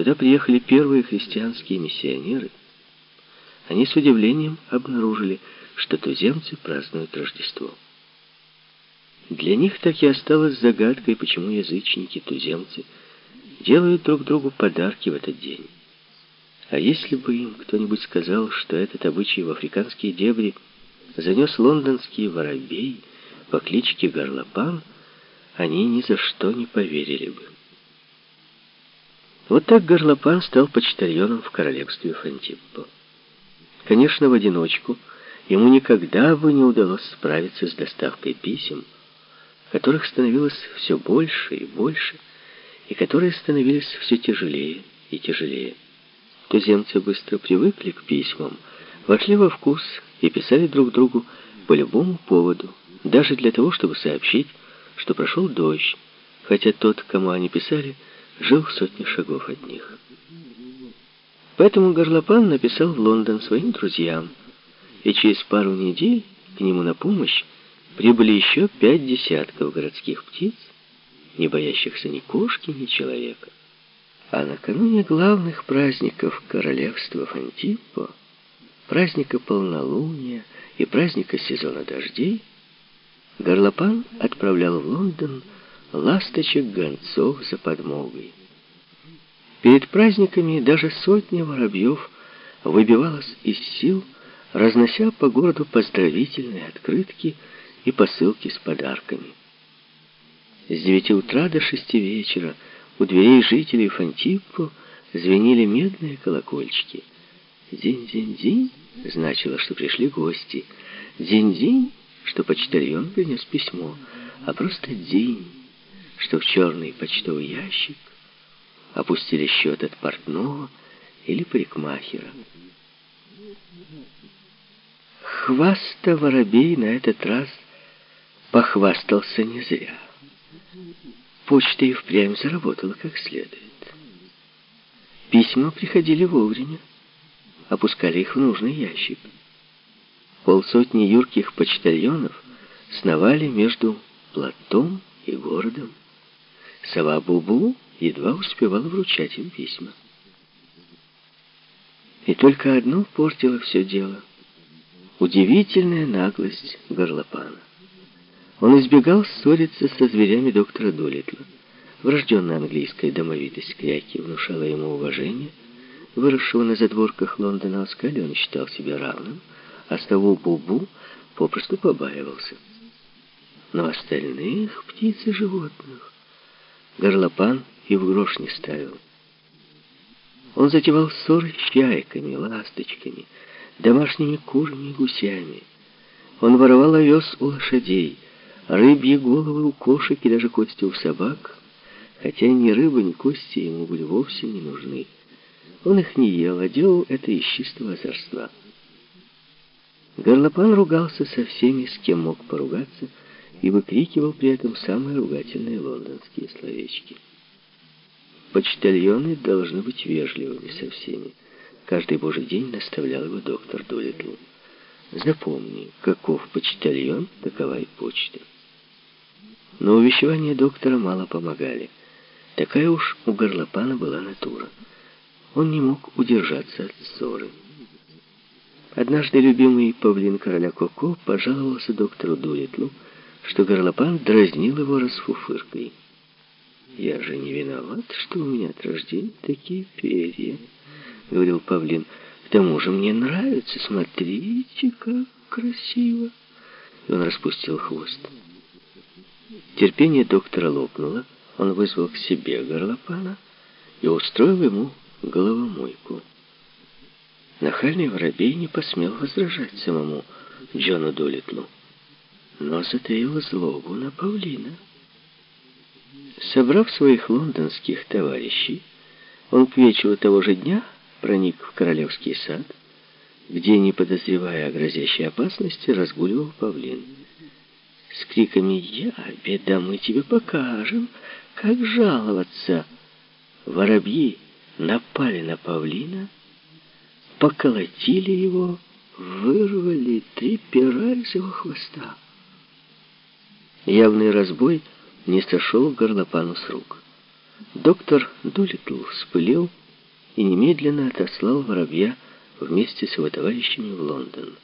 туда приехали первые христианские миссионеры, они с удивлением обнаружили, что туземцы празднуют Рождество. Для них так и осталось загадкой, почему язычники-туземцы делают друг другу подарки в этот день. А если бы им кто-нибудь сказал, что этот обычай в африканские дебри занес лондонский воробей по кличке Горлопан, они ни за что не поверили бы. Вот так Горлопан стал почтальоном в королевстве Фантиппо. Конечно, в одиночку ему никогда бы не удалось справиться с доставкой писем, которых становилось все больше и больше, и которые становились все тяжелее и тяжелее. Туземцы быстро привыкли к письмам, вошли во вкус и писали друг другу по любому поводу, даже для того, чтобы сообщить, что прошел дождь, хотя тот, кому они писали, жил в сотне шагов от них. Поэтому Горлопан написал в Лондон своим друзьям, и через пару недель к нему на помощь прибыли еще пять десятков городских птиц, не боящихся ни кошки, ни человека. А накануне главных праздников королевства Фантиппо, праздника полнолуния и праздника сезона дождей, Горлопан отправлял в Лондон ласточек-гонцов за подмогой. Перед праздниками даже сотня воробьев выбивалась из сил, разнося по городу поздравительные открытки и посылки с подарками. С девяти утра до шести вечера у дверей жителей Фантиппо звенели медные колокольчики. «Динь-динь-динь» значило, что пришли гости. «Динь-динь», что почтальон принес письмо, а просто «динь», что в черный почтовый ящик опустили счет от портного или парикмахера. Хваста воробей на этот раз похвастался не зря. Почта и впрямь заработала как следует. Письма приходили вовремя, опускали их в нужный ящик. Полсотни юрких почтальонов сновали между платом и городом. Сова Бубу едва успевала вручать им письма. И только одно портило все дело. Удивительная наглость горлопана. Он избегал ссориться со зверями доктора Долитла. Врожденная английская домовитость Кряки внушала ему уважение. Выросшего на задворках Лондона Оскали он считал себя равным, а с того Бубу попросту побаивался. Но остальных птиц и животных горлопан и в грош не ставил. Он затевал ссоры с чайками, ласточками, домашними курами и гусями. Он воровал овес у лошадей, рыбьи головы у кошек и даже кости у собак, хотя ни рыба, ни кости ему были вовсе не нужны. Он их не ел, а делал это из чистого озорства. Горлопан ругался со всеми, с кем мог поругаться, и выкрикивал при этом самые ругательные лондонские словечки. Почтальоны должны быть вежливыми со всеми. Каждый божий день наставлял его доктор Долитл. Запомни, каков почтальон, такова и почта. Но увещевания доктора мало помогали. Такая уж у горлопана была натура. Он не мог удержаться от ссоры. Однажды любимый павлин короля Коко пожаловался доктору Дулитлу, что горлопан дразнил его расфуфыркой. «Я же не виноват, что у меня от рождения такие перья», — говорил павлин. «К тому же мне нравится, смотрите, как красиво». И он распустил хвост. Терпение доктора лопнуло. Он вызвал к себе горлопана и устроил ему головомойку. Нахальный воробей не посмел возражать самому Джону Долитлу, но затаил злобу на павлина. Собрав своих лондонских товарищей, он к вечеру того же дня проник в королевский сад, где, не подозревая о грозящей опасности, разгуливал павлин. С криками «Я, беда, мы тебе покажем, как жаловаться!» Воробьи напали на павлина, поколотили его, вырвали три пера из его хвоста. Явный разбой не сошел горлопану с рук. Доктор Дулитл вспылил и немедленно отослал воробья вместе с его товарищами в Лондон.